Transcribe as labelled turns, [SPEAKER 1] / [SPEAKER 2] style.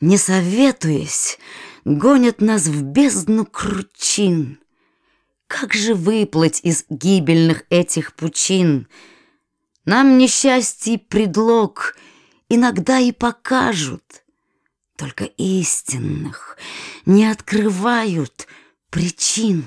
[SPEAKER 1] Не советуясь, гонят нас в бездну кручин. Как же выплыть из гибельных этих пучин? Нам несчастье предлог иногда и покажут, Только истинных не открывают причин.